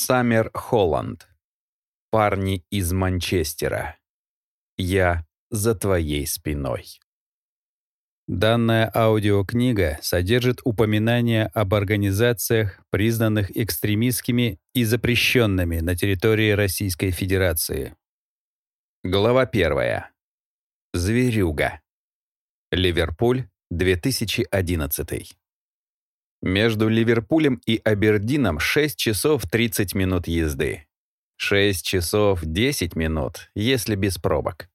Саммер Холланд. Парни из Манчестера. Я за твоей спиной. Данная аудиокнига содержит упоминания об организациях, признанных экстремистскими и запрещенными на территории Российской Федерации. Глава первая. Зверюга. Ливерпуль, 2011. Между Ливерпулем и Абердином 6 часов 30 минут езды. 6 часов 10 минут, если без пробок.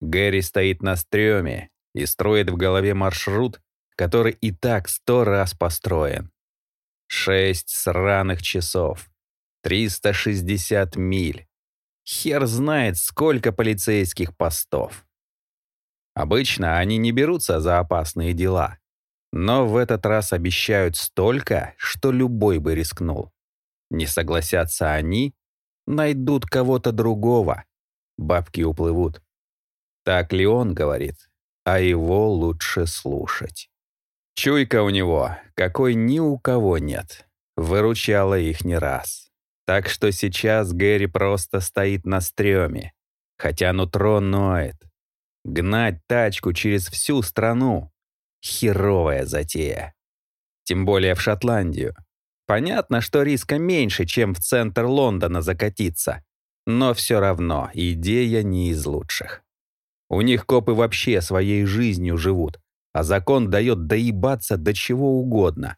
Гэри стоит на стреме и строит в голове маршрут, который и так сто раз построен. Шесть сраных часов. 360 миль. Хер знает, сколько полицейских постов. Обычно они не берутся за опасные дела. Но в этот раз обещают столько, что любой бы рискнул. Не согласятся они, найдут кого-то другого. Бабки уплывут. Так ли он говорит, а его лучше слушать. Чуйка у него, какой ни у кого нет. Выручала их не раз. Так что сейчас Гэри просто стоит на стреме, хотя нутро ноет. Гнать тачку через всю страну Херовая затея. Тем более в Шотландию. Понятно, что риска меньше, чем в центр Лондона закатиться. Но все равно идея не из лучших. У них копы вообще своей жизнью живут, а закон дает доебаться до чего угодно.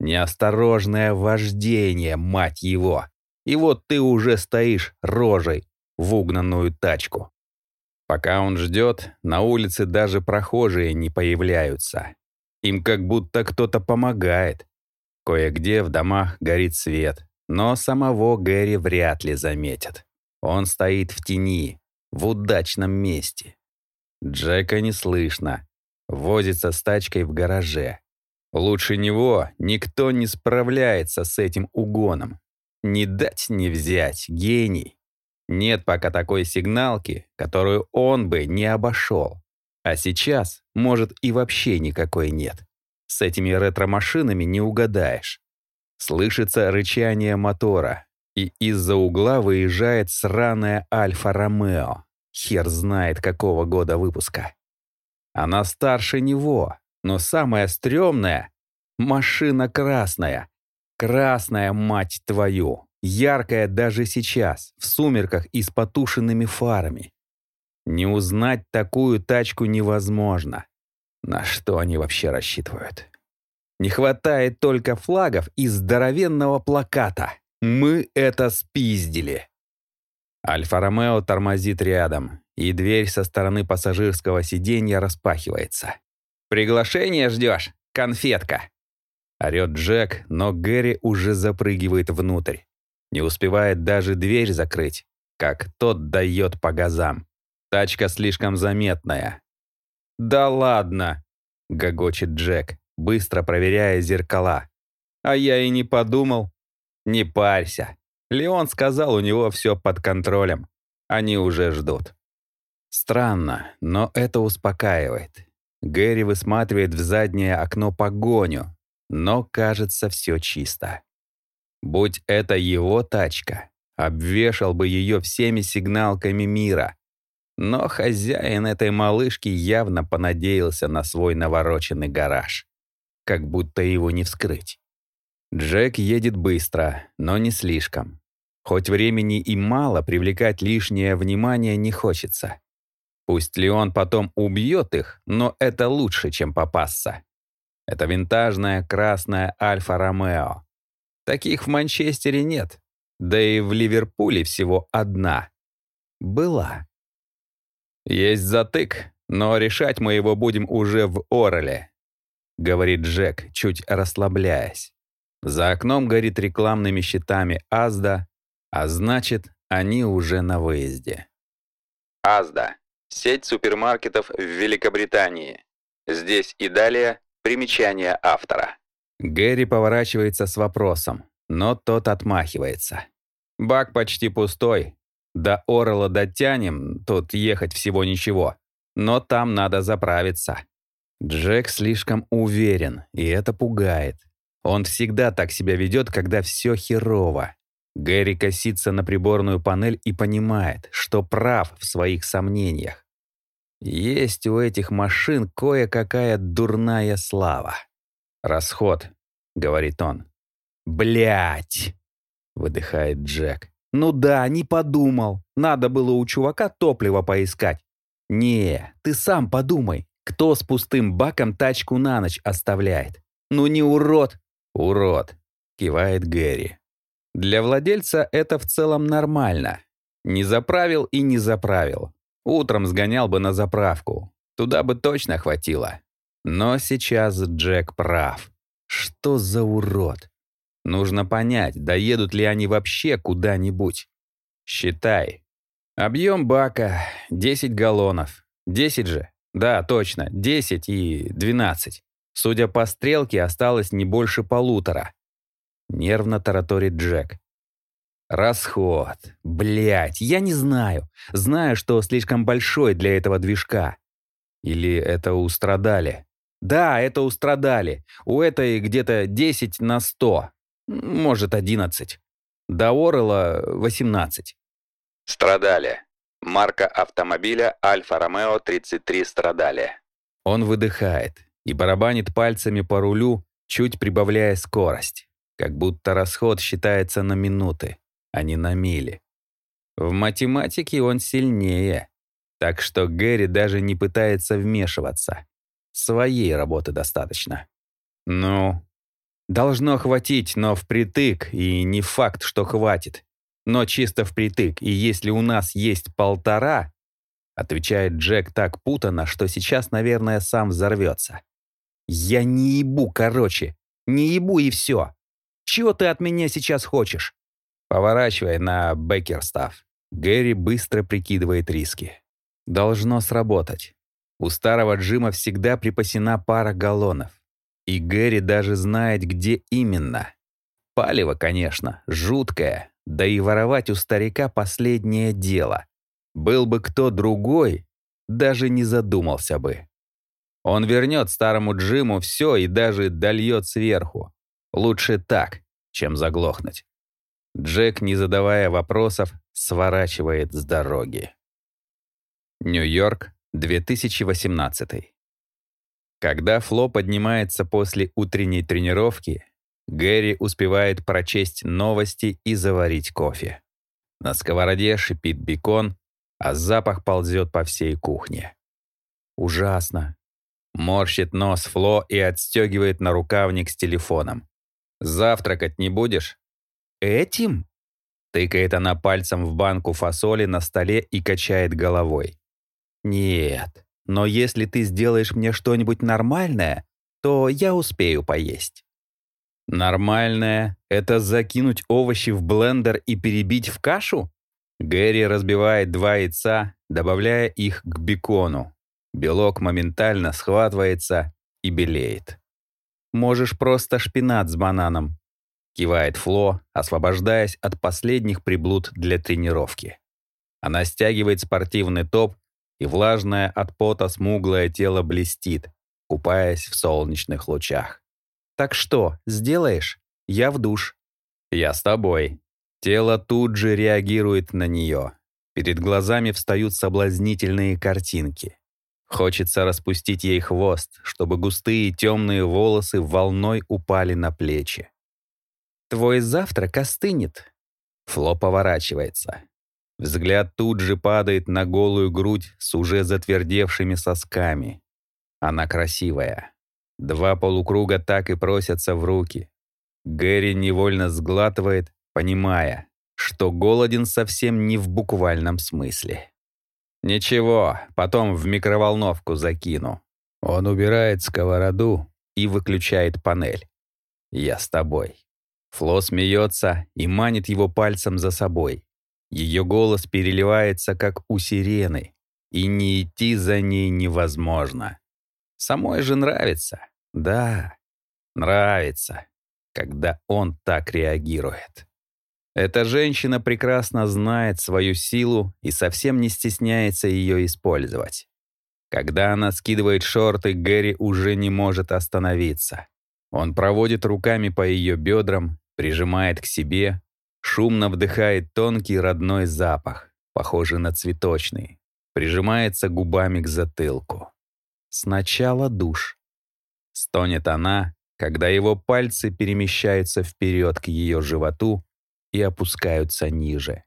Неосторожное вождение, мать его. И вот ты уже стоишь рожей в угнанную тачку. Пока он ждет, на улице даже прохожие не появляются. Им как будто кто-то помогает. Кое-где в домах горит свет, но самого Гэри вряд ли заметят. Он стоит в тени, в удачном месте. Джека не слышно. Возится с тачкой в гараже. Лучше него никто не справляется с этим угоном. Не дать не взять, гений. Нет пока такой сигналки, которую он бы не обошел. А сейчас, может, и вообще никакой нет. С этими ретро-машинами не угадаешь. Слышится рычание мотора, и из-за угла выезжает сраная Альфа-Ромео. Хер знает, какого года выпуска. Она старше него, но самая стрёмная — машина красная. Красная, мать твою! Яркая даже сейчас, в сумерках и с потушенными фарами. Не узнать такую тачку невозможно. На что они вообще рассчитывают? Не хватает только флагов и здоровенного плаката. Мы это спиздили. Альфа-Ромео тормозит рядом, и дверь со стороны пассажирского сиденья распахивается. «Приглашение ждешь? Конфетка!» Орет Джек, но Гэри уже запрыгивает внутрь. Не успевает даже дверь закрыть, как тот дает по газам. Тачка слишком заметная. «Да ладно!» — гогочет Джек, быстро проверяя зеркала. «А я и не подумал. Не парься. Леон сказал, у него все под контролем. Они уже ждут». Странно, но это успокаивает. Гэри высматривает в заднее окно погоню, но кажется все чисто. Будь это его тачка, обвешал бы ее всеми сигналками мира. Но хозяин этой малышки явно понадеялся на свой навороченный гараж. Как будто его не вскрыть. Джек едет быстро, но не слишком. Хоть времени и мало, привлекать лишнее внимание не хочется. Пусть ли он потом убьет их, но это лучше, чем попасться. Это винтажная красная Альфа-Ромео. Таких в Манчестере нет. Да и в Ливерпуле всего одна. Была. Есть затык, но решать мы его будем уже в Ореле, говорит Джек, чуть расслабляясь. За окном горит рекламными щитами Азда, а значит, они уже на выезде. Азда – сеть супермаркетов в Великобритании. Здесь и далее примечание автора. Гэри поворачивается с вопросом, но тот отмахивается. «Бак почти пустой. До Орла дотянем, тут ехать всего ничего. Но там надо заправиться». Джек слишком уверен, и это пугает. Он всегда так себя ведет, когда все херово. Гэри косится на приборную панель и понимает, что прав в своих сомнениях. Есть у этих машин кое-какая дурная слава. «Расход», — говорит он. Блять, выдыхает Джек. «Ну да, не подумал. Надо было у чувака топливо поискать. Не, ты сам подумай, кто с пустым баком тачку на ночь оставляет? Ну не урод!» «Урод», — кивает Гэри. Для владельца это в целом нормально. Не заправил и не заправил. Утром сгонял бы на заправку. Туда бы точно хватило. Но сейчас Джек прав. Что за урод? Нужно понять, доедут ли они вообще куда-нибудь. Считай. Объем бака — 10 галлонов. 10 же? Да, точно, 10 и 12. Судя по стрелке, осталось не больше полутора. Нервно тараторит Джек. Расход. Блять, я не знаю. Знаю, что слишком большой для этого движка. Или это устрадали? Да, это устрадали. У этой где-то 10 на 100. Может, 11. До Орела 18. Страдали. Марка автомобиля Альфа-Ромео 33 страдали. Он выдыхает и барабанит пальцами по рулю, чуть прибавляя скорость. Как будто расход считается на минуты, а не на мили. В математике он сильнее, так что Гэри даже не пытается вмешиваться. Своей работы достаточно. Ну, должно хватить, но впритык, и не факт, что хватит. Но чисто впритык, и если у нас есть полтора, отвечает Джек так путано, что сейчас, наверное, сам взорвется. Я не ебу, короче. Не ебу и все. Чего ты от меня сейчас хочешь?» Поворачивай на Беккерстав. Гэри быстро прикидывает риски. Должно сработать. У старого Джима всегда припасена пара галлонов. И Гэри даже знает, где именно. Палево, конечно, жуткое, да и воровать у старика последнее дело. Был бы кто другой, даже не задумался бы. Он вернет старому Джиму все и даже дольет сверху. Лучше так, чем заглохнуть. Джек, не задавая вопросов, сворачивает с дороги. Нью-Йорк, 2018. Когда Фло поднимается после утренней тренировки, Гэри успевает прочесть новости и заварить кофе. На сковороде шипит бекон, а запах ползет по всей кухне. Ужасно. Морщит нос Фло и отстегивает нарукавник с телефоном. «Завтракать не будешь?» «Этим?» Тыкает она пальцем в банку фасоли на столе и качает головой. «Нет, но если ты сделаешь мне что-нибудь нормальное, то я успею поесть». «Нормальное — это закинуть овощи в блендер и перебить в кашу?» Гэри разбивает два яйца, добавляя их к бекону. Белок моментально схватывается и белеет. Можешь просто шпинат с бананом», — кивает Фло, освобождаясь от последних приблуд для тренировки. Она стягивает спортивный топ, и влажное от пота смуглое тело блестит, купаясь в солнечных лучах. «Так что, сделаешь? Я в душ». «Я с тобой». Тело тут же реагирует на нее. Перед глазами встают соблазнительные картинки. Хочется распустить ей хвост, чтобы густые темные волосы волной упали на плечи. «Твой завтрак остынет». Фло поворачивается. Взгляд тут же падает на голую грудь с уже затвердевшими сосками. Она красивая. Два полукруга так и просятся в руки. Гэри невольно сглатывает, понимая, что голоден совсем не в буквальном смысле. «Ничего, потом в микроволновку закину». Он убирает сковороду и выключает панель. «Я с тобой». Фло смеется и манит его пальцем за собой. Ее голос переливается, как у сирены, и не идти за ней невозможно. Самой же нравится. Да, нравится, когда он так реагирует. Эта женщина прекрасно знает свою силу и совсем не стесняется ее использовать. Когда она скидывает шорты, Гэри уже не может остановиться. Он проводит руками по ее бедрам, прижимает к себе, шумно вдыхает тонкий родной запах, похожий на цветочный, прижимается губами к затылку. Сначала душ. Стонет она, когда его пальцы перемещаются вперед к ее животу и опускаются ниже.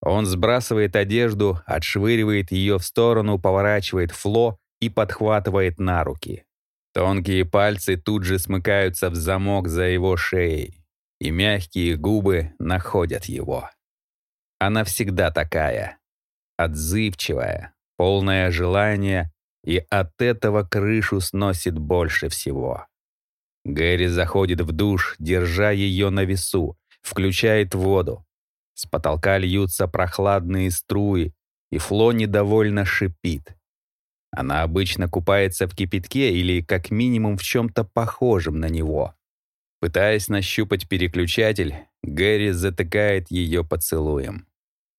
Он сбрасывает одежду, отшвыривает ее в сторону, поворачивает Фло и подхватывает на руки. Тонкие пальцы тут же смыкаются в замок за его шеей, и мягкие губы находят его. Она всегда такая, отзывчивая, полная желания, и от этого крышу сносит больше всего. Гэри заходит в душ, держа ее на весу, включает воду. С потолка льются прохладные струи, и Фло недовольно шипит. Она обычно купается в кипятке или как минимум в чем-то похожем на него. Пытаясь нащупать переключатель, Гэри затыкает ее поцелуем.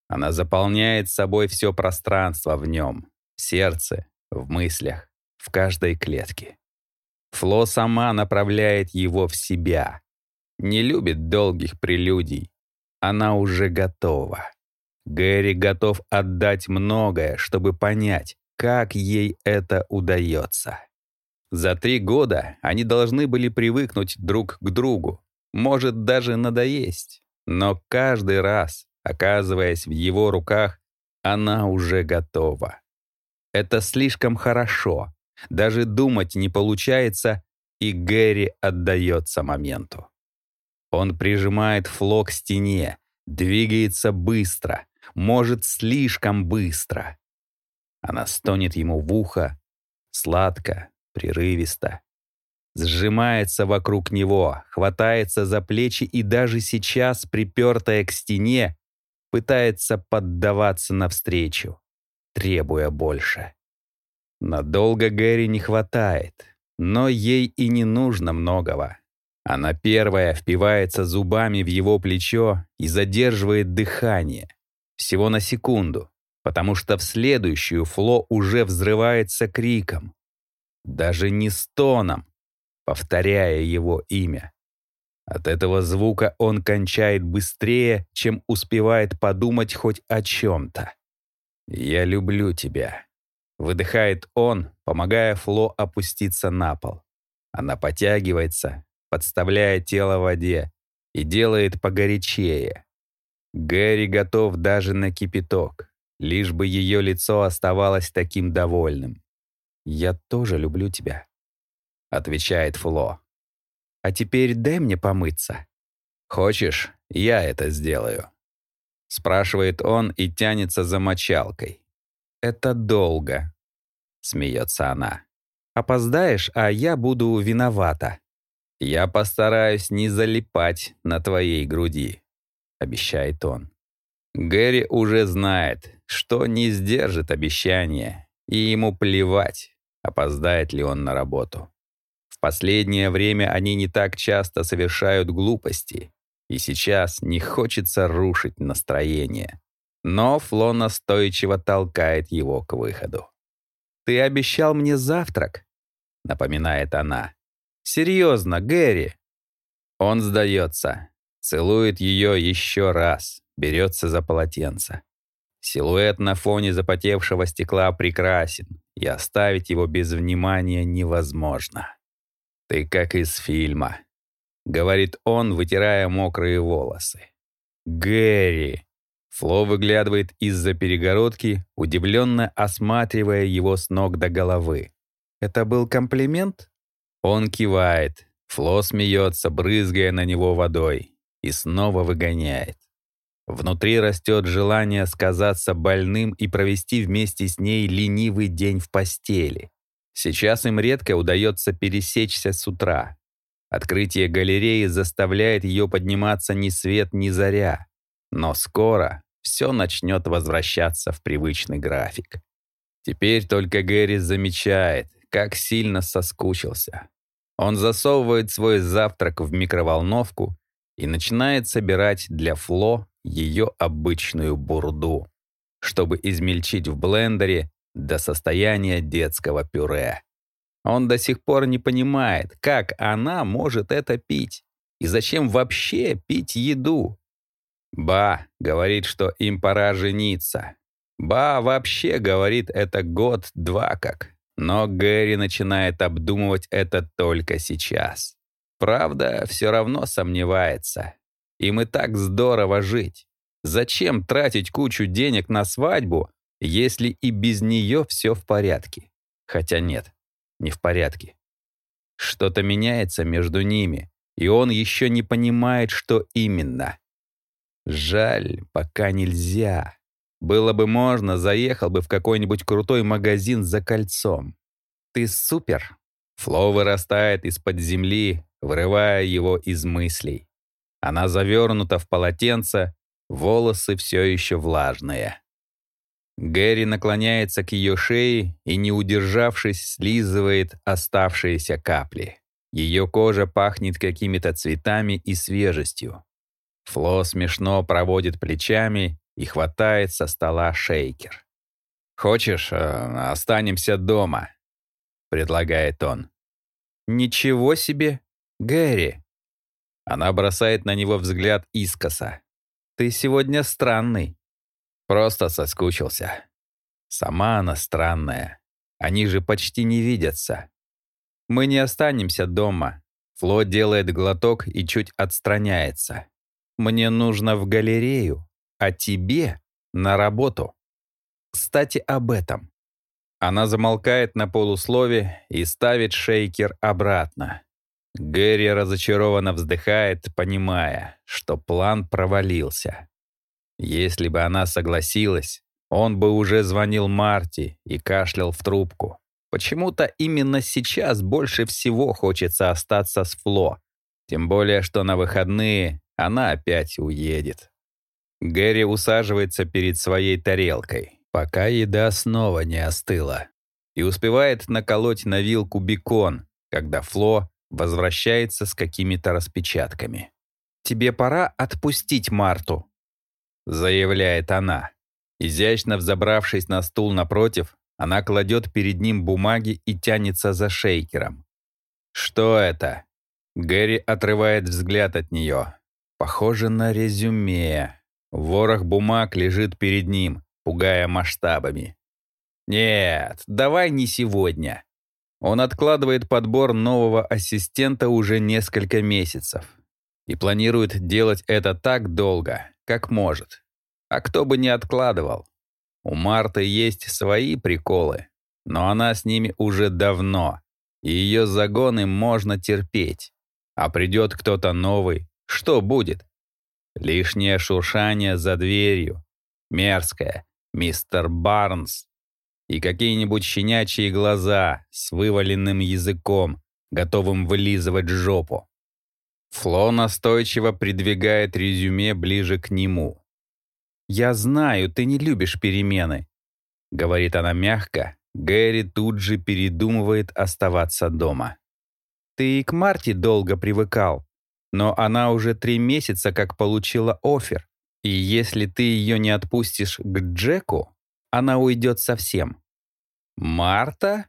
Она заполняет собой все пространство в нем, в сердце, в мыслях, в каждой клетке. Фло сама направляет его в себя. Не любит долгих прелюдий. Она уже готова. Гэри готов отдать многое, чтобы понять, как ей это удается. За три года они должны были привыкнуть друг к другу, может даже надоесть. Но каждый раз, оказываясь в его руках, она уже готова. Это слишком хорошо. Даже думать не получается, и Гэри отдается моменту. Он прижимает Фло к стене, двигается быстро, может слишком быстро. Она стонет ему в ухо, сладко, прерывисто. Сжимается вокруг него, хватается за плечи и даже сейчас, припертая к стене, пытается поддаваться навстречу, требуя больше. Надолго Гэри не хватает, но ей и не нужно многого. Она первая впивается зубами в его плечо и задерживает дыхание. Всего на секунду потому что в следующую Фло уже взрывается криком, даже не стоном, повторяя его имя. От этого звука он кончает быстрее, чем успевает подумать хоть о чем-то. «Я люблю тебя», — выдыхает он, помогая Фло опуститься на пол. Она потягивается, подставляя тело воде, и делает погорячее. Гэри готов даже на кипяток лишь бы ее лицо оставалось таким довольным. «Я тоже люблю тебя», — отвечает Фло. «А теперь дай мне помыться». «Хочешь, я это сделаю?» Спрашивает он и тянется за мочалкой. «Это долго», — смеется она. «Опоздаешь, а я буду виновата». «Я постараюсь не залипать на твоей груди», — обещает он. Гэри уже знает, что не сдержит обещания, и ему плевать, опоздает ли он на работу. В последнее время они не так часто совершают глупости, и сейчас не хочется рушить настроение. Но Фло настойчиво толкает его к выходу. «Ты обещал мне завтрак», — напоминает она. «Серьезно, Гэри?» Он сдается, целует ее еще раз, берется за полотенце. Силуэт на фоне запотевшего стекла прекрасен, и оставить его без внимания невозможно. «Ты как из фильма», — говорит он, вытирая мокрые волосы. «Гэри!» Фло выглядывает из-за перегородки, удивленно осматривая его с ног до головы. «Это был комплимент?» Он кивает. Фло смеется, брызгая на него водой, и снова выгоняет. Внутри растет желание сказаться больным и провести вместе с ней ленивый день в постели. Сейчас им редко удается пересечься с утра. Открытие галереи заставляет ее подниматься ни свет, ни заря. Но скоро все начнет возвращаться в привычный график. Теперь только Гэри замечает, как сильно соскучился. Он засовывает свой завтрак в микроволновку и начинает собирать для Фло ее обычную бурду, чтобы измельчить в блендере до состояния детского пюре. Он до сих пор не понимает, как она может это пить и зачем вообще пить еду. Ба говорит, что им пора жениться. Ба вообще говорит это год-два как. Но Гэри начинает обдумывать это только сейчас. Правда, все равно сомневается. Им и так здорово жить. Зачем тратить кучу денег на свадьбу, если и без нее все в порядке? Хотя нет, не в порядке. Что-то меняется между ними, и он еще не понимает, что именно. Жаль, пока нельзя. Было бы можно, заехал бы в какой-нибудь крутой магазин за кольцом. Ты супер. Фло вырастает из-под земли, вырывая его из мыслей. Она завернута в полотенце, волосы все еще влажные. Гэри наклоняется к ее шее и, не удержавшись, слизывает оставшиеся капли. Ее кожа пахнет какими-то цветами и свежестью. Фло смешно проводит плечами и хватает со стола шейкер. «Хочешь, э, останемся дома?» — предлагает он. «Ничего себе! Гэри!» Она бросает на него взгляд искоса. «Ты сегодня странный». Просто соскучился. Сама она странная. Они же почти не видятся. Мы не останемся дома. Фло делает глоток и чуть отстраняется. Мне нужно в галерею, а тебе на работу. Кстати, об этом. Она замолкает на полуслове и ставит шейкер обратно. Гэри разочарованно вздыхает, понимая, что план провалился. Если бы она согласилась, он бы уже звонил Марти и кашлял в трубку. Почему-то именно сейчас больше всего хочется остаться с Фло. Тем более, что на выходные она опять уедет. Гэри усаживается перед своей тарелкой, пока еда снова не остыла, и успевает наколоть на вилку бекон, когда Фло возвращается с какими-то распечатками. «Тебе пора отпустить Марту», — заявляет она. Изящно взобравшись на стул напротив, она кладет перед ним бумаги и тянется за шейкером. «Что это?» Гэри отрывает взгляд от нее. Похоже на резюме. Ворох бумаг лежит перед ним, пугая масштабами. «Нет, давай не сегодня». Он откладывает подбор нового ассистента уже несколько месяцев и планирует делать это так долго, как может. А кто бы не откладывал. У Марты есть свои приколы, но она с ними уже давно, и ее загоны можно терпеть. А придет кто-то новый, что будет? Лишнее шуршание за дверью, мерзкое, мистер Барнс и какие-нибудь щенячьи глаза с вываленным языком, готовым вылизывать жопу. Фло настойчиво придвигает резюме ближе к нему. «Я знаю, ты не любишь перемены», — говорит она мягко. Гэри тут же передумывает оставаться дома. «Ты и к Марте долго привыкал, но она уже три месяца как получила офер, и если ты ее не отпустишь к Джеку, она уйдет совсем. Марта?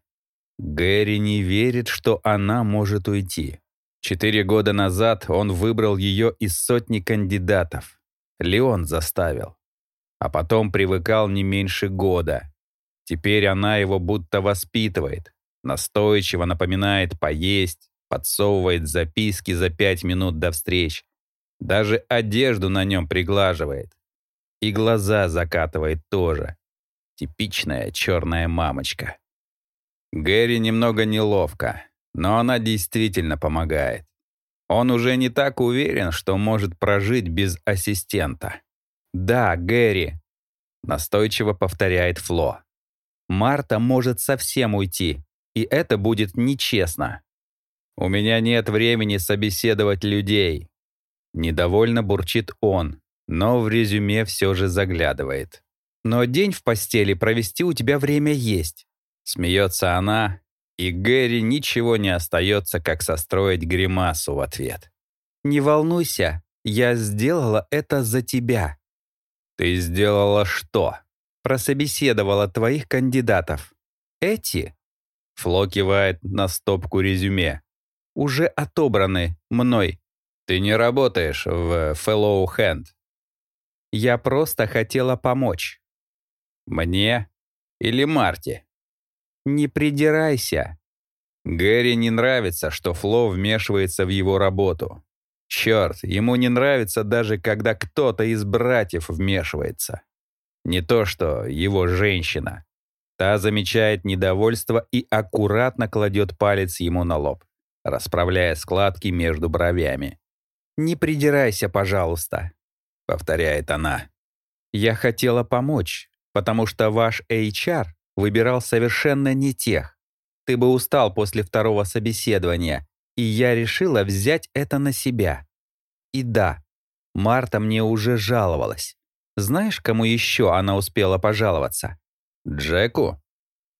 Гэри не верит, что она может уйти. Четыре года назад он выбрал ее из сотни кандидатов. Леон заставил. А потом привыкал не меньше года. Теперь она его будто воспитывает, настойчиво напоминает поесть, подсовывает записки за пять минут до встреч, даже одежду на нем приглаживает. И глаза закатывает тоже. Типичная черная мамочка. Гэри немного неловко, но она действительно помогает. Он уже не так уверен, что может прожить без ассистента. «Да, Гэри», — настойчиво повторяет Фло. «Марта может совсем уйти, и это будет нечестно». «У меня нет времени собеседовать людей», — недовольно бурчит он, но в резюме все же заглядывает. «Но день в постели провести у тебя время есть», — смеется она, и Гэри ничего не остается, как состроить гримасу в ответ. «Не волнуйся, я сделала это за тебя». «Ты сделала что?» «Прособеседовала твоих кандидатов. Эти?» Фло кивает на стопку резюме уже отобраны мной. Ты не работаешь в Fellow Hand. Я просто хотела помочь». «Мне или Марте?» «Не придирайся». Гэри не нравится, что Фло вмешивается в его работу. Черт, ему не нравится даже, когда кто-то из братьев вмешивается. Не то что его женщина. Та замечает недовольство и аккуратно кладет палец ему на лоб, расправляя складки между бровями. «Не придирайся, пожалуйста», — повторяет она. «Я хотела помочь, потому что ваш HR выбирал совершенно не тех. Ты бы устал после второго собеседования, и я решила взять это на себя. И да, Марта мне уже жаловалась. Знаешь, кому еще она успела пожаловаться? Джеку?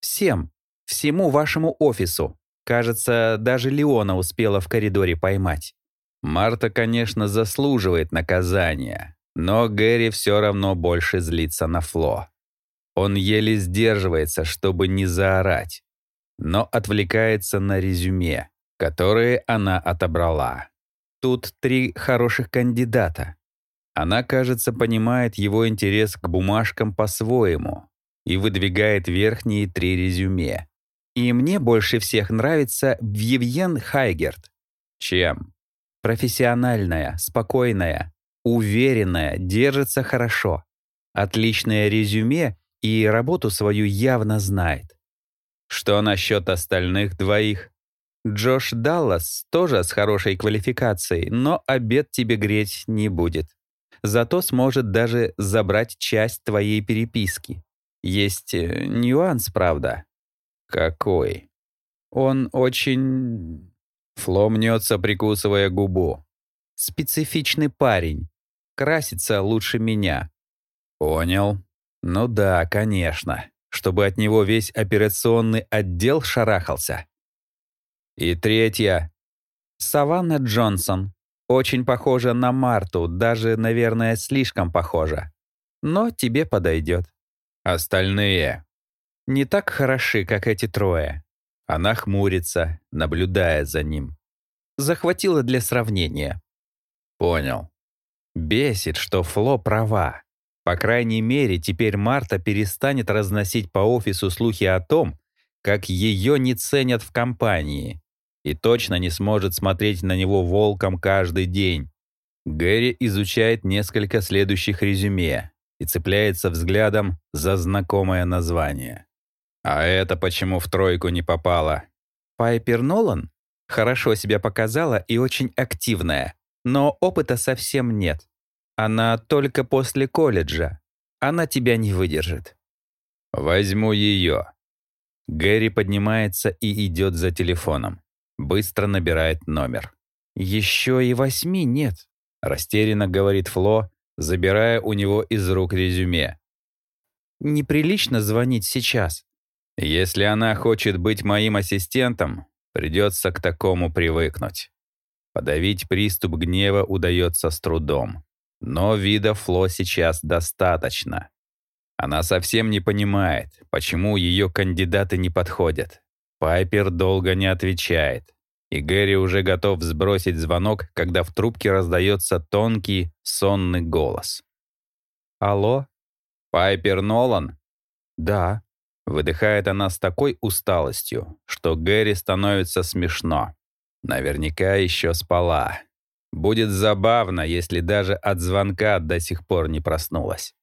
Всем. Всему вашему офису. Кажется, даже Леона успела в коридоре поймать. Марта, конечно, заслуживает наказания, но Гэри все равно больше злится на Фло. Он еле сдерживается, чтобы не заорать, но отвлекается на резюме, которое она отобрала. Тут три хороших кандидата. Она, кажется, понимает его интерес к бумажкам по-своему и выдвигает верхние три резюме. И мне больше всех нравится Вивьен Хайгерт. Чем? Профессиональная, спокойная, уверенная, держится хорошо. Отличное резюме и работу свою явно знает. Что насчет остальных двоих? Джош Даллас тоже с хорошей квалификацией, но обед тебе греть не будет. Зато сможет даже забрать часть твоей переписки. Есть э, нюанс, правда? Какой? Он очень... Фло мнется, прикусывая губу. Специфичный парень. Красится лучше меня. Понял. Ну да, конечно. Чтобы от него весь операционный отдел шарахался. И третья. Саванна Джонсон. Очень похожа на Марту, даже, наверное, слишком похожа. Но тебе подойдет. Остальные не так хороши, как эти трое. Она хмурится, наблюдая за ним. Захватила для сравнения. Понял. Бесит, что Фло права. По крайней мере, теперь Марта перестанет разносить по офису слухи о том, как ее не ценят в компании, и точно не сможет смотреть на него волком каждый день. Гэри изучает несколько следующих резюме и цепляется взглядом за знакомое название. А это почему в тройку не попало? Пайпер Нолан хорошо себя показала и очень активная, но опыта совсем нет. Она только после колледжа. Она тебя не выдержит. Возьму ее. Гэри поднимается и идет за телефоном. Быстро набирает номер. Еще и восьми нет. Растерянно говорит Фло, забирая у него из рук резюме. Неприлично звонить сейчас. Если она хочет быть моим ассистентом, придется к такому привыкнуть. Подавить приступ гнева удается с трудом. Но вида Фло сейчас достаточно. Она совсем не понимает, почему ее кандидаты не подходят. Пайпер долго не отвечает, и Гэри уже готов сбросить звонок, когда в трубке раздается тонкий, сонный голос. «Алло? Пайпер Нолан?» «Да», — выдыхает она с такой усталостью, что Гэри становится смешно. Наверняка еще спала. Будет забавно, если даже от звонка до сих пор не проснулась.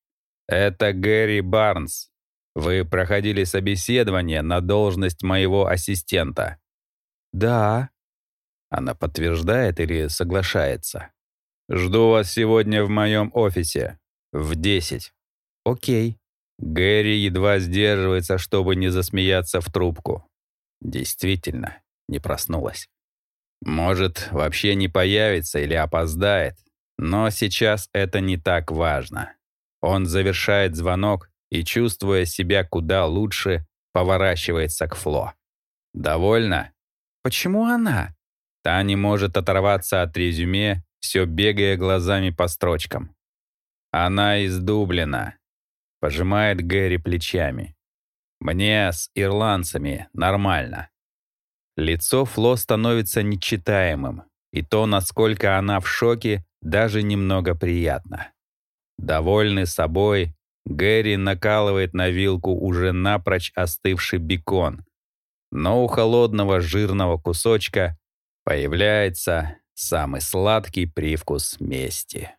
Это Гэри Барнс. Вы проходили собеседование на должность моего ассистента. Да. Она подтверждает или соглашается. Жду вас сегодня в моем офисе. В 10. Окей. Гэри едва сдерживается, чтобы не засмеяться в трубку. Действительно, не проснулась. Может, вообще не появится или опоздает, но сейчас это не так важно. Он завершает звонок и, чувствуя себя куда лучше, поворачивается к Фло. «Довольно?» «Почему она?» Та не может оторваться от резюме, все бегая глазами по строчкам. «Она из Дублина», — пожимает Гэри плечами. «Мне с ирландцами нормально». Лицо Фло становится нечитаемым, и то, насколько она в шоке, даже немного приятно. Довольный собой, Гэри накалывает на вилку уже напрочь остывший бекон, но у холодного жирного кусочка появляется самый сладкий привкус мести.